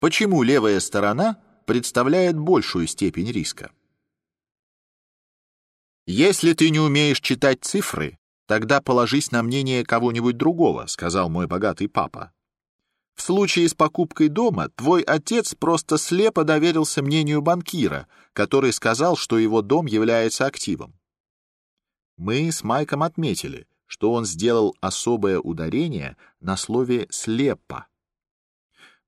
Почему левая сторона представляет большую степень риска? Если ты не умеешь читать цифры, тогда положись на мнение кого-нибудь другого, сказал мой богатый папа. В случае с покупкой дома твой отец просто слепо доверился мнению банкира, который сказал, что его дом является активом. Мы с Майком отметили, что он сделал особое ударение на слове «слепо».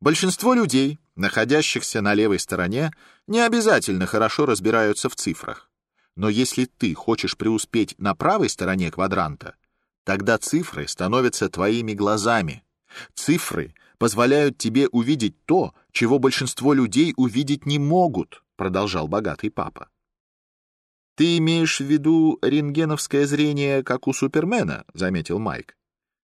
Большинство людей, находящихся на левой стороне, не обязательно хорошо разбираются в цифрах. Но если ты хочешь преуспеть на правой стороне квадранта, тогда цифры становятся твоими глазами. Цифры позволяют тебе увидеть то, чего большинство людей увидеть не могут, продолжал богатый папа. Ты имеешь в виду рентгеновское зрение, как у Супермена, заметил Майк.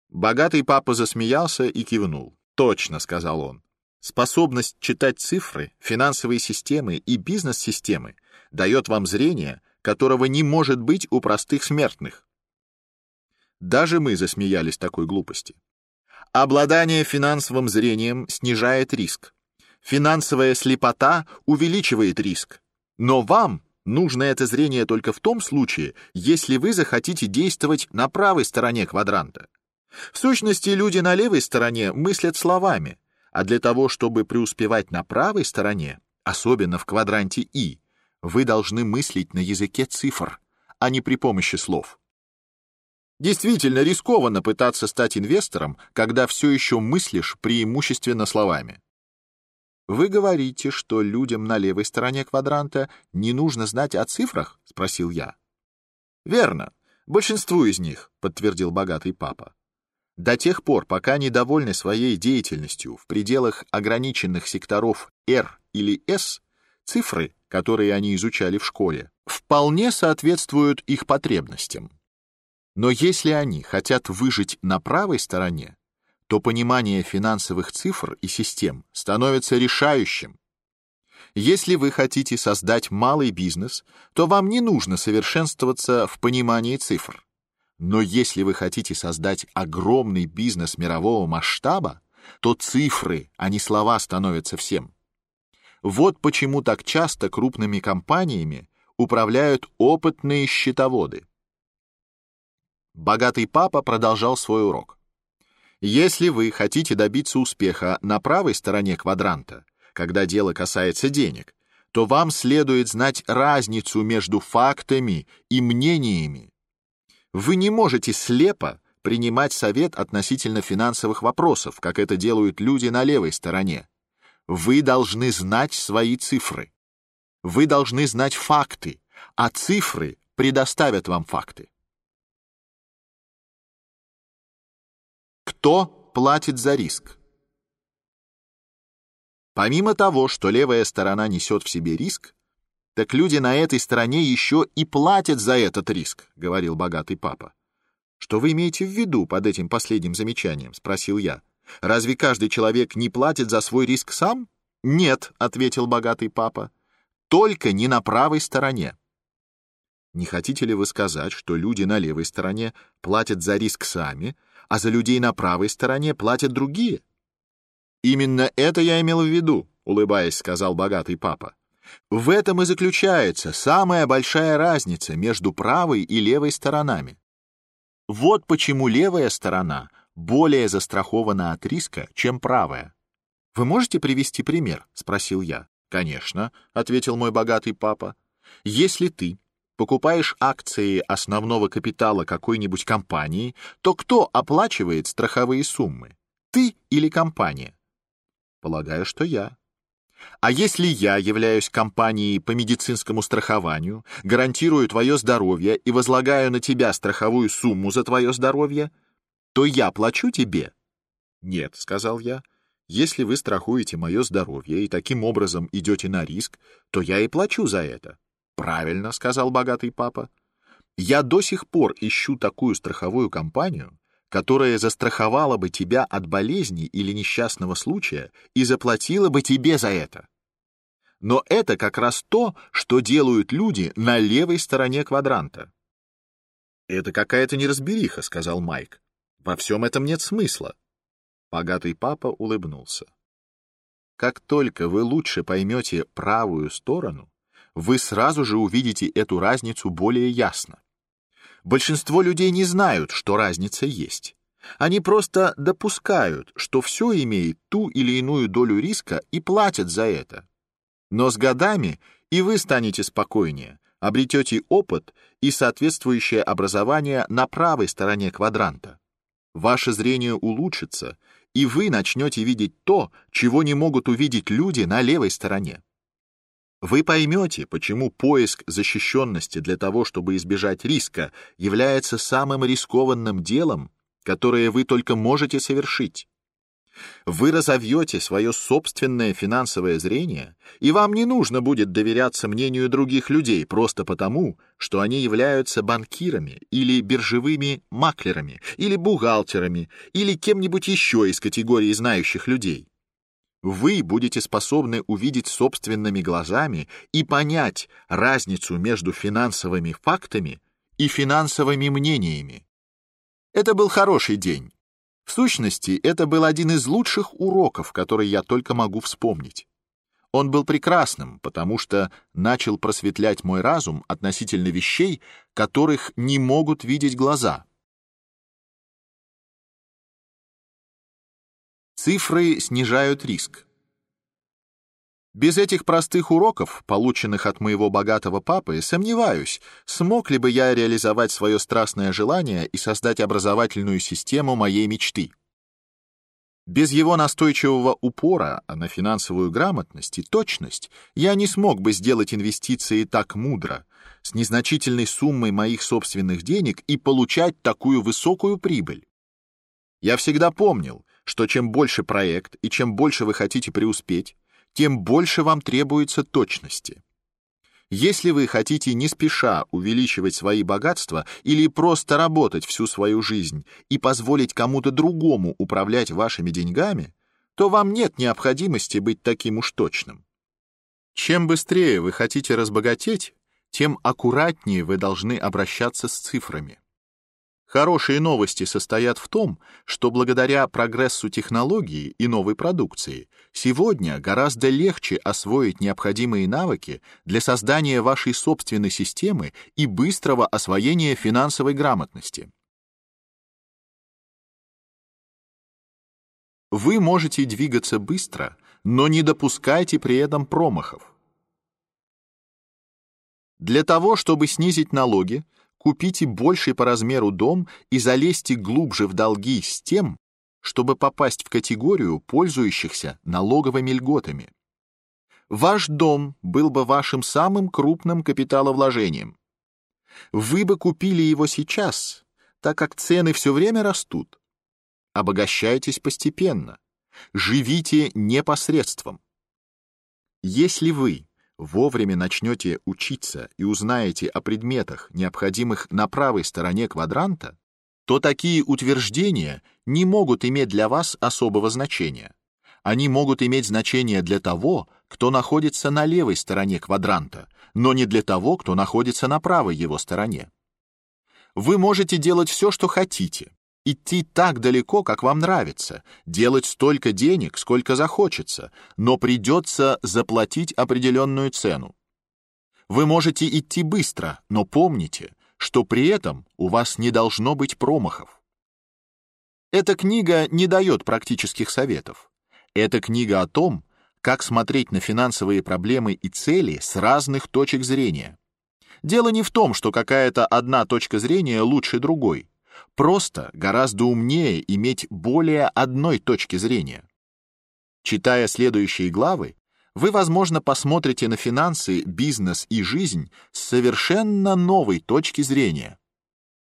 Богатый папа засмеялся и кивнул. Точно, сказал он. Способность читать цифры, финансовые системы и бизнес-системы дает вам зрение, которого не может быть у простых смертных. Даже мы засмеялись такой глупости. Обладание финансовым зрением снижает риск. Финансовая слепота увеличивает риск. Но вам нужно это зрение только в том случае, если вы захотите действовать на правой стороне квадранта. В сущности, люди на левой стороне мыслят словами, а для того, чтобы преуспевать на правой стороне, особенно в квадранте И, вы должны мыслить на языке цифр, а не при помощи слов. Действительно рискованно пытаться стать инвестором, когда все еще мыслишь преимущественно словами. Вы говорите, что людям на левой стороне квадранта не нужно знать о цифрах, спросил я. Верно, большинству из них, подтвердил богатый папа. До тех пор, пока они довольны своей деятельностью в пределах ограниченных секторов R или S, цифры, которые они изучали в школе, вполне соответствуют их потребностям. Но если они хотят выжить на правой стороне, то понимание финансовых цифр и систем становится решающим. Если вы хотите создать малый бизнес, то вам не нужно совершенствоваться в понимании цифр. Но если вы хотите создать огромный бизнес мирового масштаба, то цифры, а не слова становятся всем. Вот почему так часто крупными компаниями управляют опытные счетоводы. Богатый папа продолжал свой урок. Если вы хотите добиться успеха на правой стороне квадранта, когда дело касается денег, то вам следует знать разницу между фактами и мнениями. Вы не можете слепо принимать совет относительно финансовых вопросов, как это делают люди на левой стороне. Вы должны знать свои цифры. Вы должны знать факты, а цифры предоставят вам факты. Кто платит за риск? Помимо того, что левая сторона несет в себе риск, так люди на этой стороне еще и платят за этот риск, говорил богатый папа. Что вы имеете в виду под этим последним замечанием, спросил я. Разве каждый человек не платит за свой риск сам? Нет, ответил богатый папа. Только не на правой стороне. Не хотите ли вы сказать, что люди на левой стороне платят за риск сами, а за людей на правой стороне платят другие? Именно это я имел в виду, улыбаясь, сказал богатый папа. В этом и заключается самая большая разница между правой и левой сторонами. Вот почему левая сторона более застрахована от риска, чем правая. Вы можете привести пример, спросил я. Конечно, ответил мой богатый папа. Если ты покупаешь акции основного капитала какой-нибудь компании, то кто оплачивает страховые суммы? Ты или компания? Полагаю, что я. А если я являюсь компанией по медицинскому страхованию, гарантирую твое здоровье и возлагаю на тебя страховую сумму за твое здоровье, то я плачу тебе? Нет, сказал я. Если вы страхуете мое здоровье и таким образом идете на риск, то я и плачу за это. Правильно, сказал богатый папа. Я до сих пор ищу такую страховую компанию, которая застраховала бы тебя от болезни или несчастного случая и заплатила бы тебе за это. Но это как раз то, что делают люди на левой стороне квадранта. Это какая-то неразбериха, сказал Майк. Во всем этом нет смысла. Богатый папа улыбнулся. Как только вы лучше поймете правую сторону, вы сразу же увидите эту разницу более ясно. Большинство людей не знают, что разница есть. Они просто допускают, что все имеет ту или иную долю риска и платят за это. Но с годами и вы станете спокойнее, обретете опыт и соответствующее образование на правой стороне квадранта. Ваше зрение улучшится, и вы начнете видеть то, чего не могут увидеть люди на левой стороне. Вы поймете, почему поиск защищенности для того, чтобы избежать риска, является самым рискованным делом, которое вы только можете совершить. Вы разовьете свое собственное финансовое зрение, и вам не нужно будет доверяться мнению других людей просто потому, что они являются банкирами или биржевыми маклерами, или бухгалтерами, или кем-нибудь еще из категории знающих людей. Вы будете способны увидеть собственными глазами и понять разницу между финансовыми фактами и финансовыми мнениями. Это был хороший день. В сущности, это был один из лучших уроков, которые я только могу вспомнить. Он был прекрасным, потому что начал просветлять мой разум относительно вещей, которых не могут видеть глаза. Цифры снижают риск. Без этих простых уроков, полученных от моего богатого папы, сомневаюсь, смог ли бы я реализовать свое страстное желание и создать образовательную систему моей мечты. Без его настойчивого упора на финансовую грамотность и точность я не смог бы сделать инвестиции так мудро, с незначительной суммой моих собственных денег и получать такую высокую прибыль. Я всегда помнил, что чем больше проект и чем больше вы хотите преуспеть, тем больше вам требуется точности. Если вы хотите не спеша увеличивать свои богатства или просто работать всю свою жизнь и позволить кому-то другому управлять вашими деньгами, то вам нет необходимости быть таким уж точным. Чем быстрее вы хотите разбогатеть, тем аккуратнее вы должны обращаться с цифрами. Хорошие новости состоят в том, что благодаря прогрессу технологии и новой продукции сегодня гораздо легче освоить необходимые навыки для создания вашей собственной системы и быстрого освоения финансовой грамотности. Вы можете двигаться быстро, но не допускайте при этом промахов. Для того, чтобы снизить налоги, купите больший по размеру дом и залезьте глубже в долги с тем, чтобы попасть в категорию пользующихся налоговыми льготами. Ваш дом был бы вашим самым крупным капиталовложением. Вы бы купили его сейчас, так как цены все время растут. Обогащайтесь постепенно. Живите непосредством. Если вы вовремя начнете учиться и узнаете о предметах, необходимых на правой стороне квадранта, то такие утверждения не могут иметь для вас особого значения. Они могут иметь значение для того, кто находится на левой стороне квадранта, но не для того, кто находится на правой его стороне. Вы можете делать все, что хотите, идти так далеко, как вам нравится, делать столько денег, сколько захочется, но придется заплатить определенную цену. Вы можете идти быстро, но помните, что при этом у вас не должно быть промахов. Эта книга не дает практических советов. Это книга о том, как смотреть на финансовые проблемы и цели с разных точек зрения. Дело не в том, что какая-то одна точка зрения лучше другой. Просто гораздо умнее иметь более одной точки зрения. Читая следующие главы, вы, возможно, посмотрите на финансы, бизнес и жизнь с совершенно новой точки зрения.